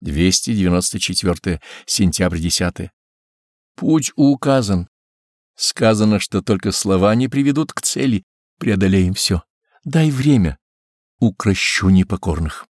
294 сентябрь 10. Путь указан. Сказано, что только слова не приведут к цели, преодолеем все. Дай время, укращу непокорных.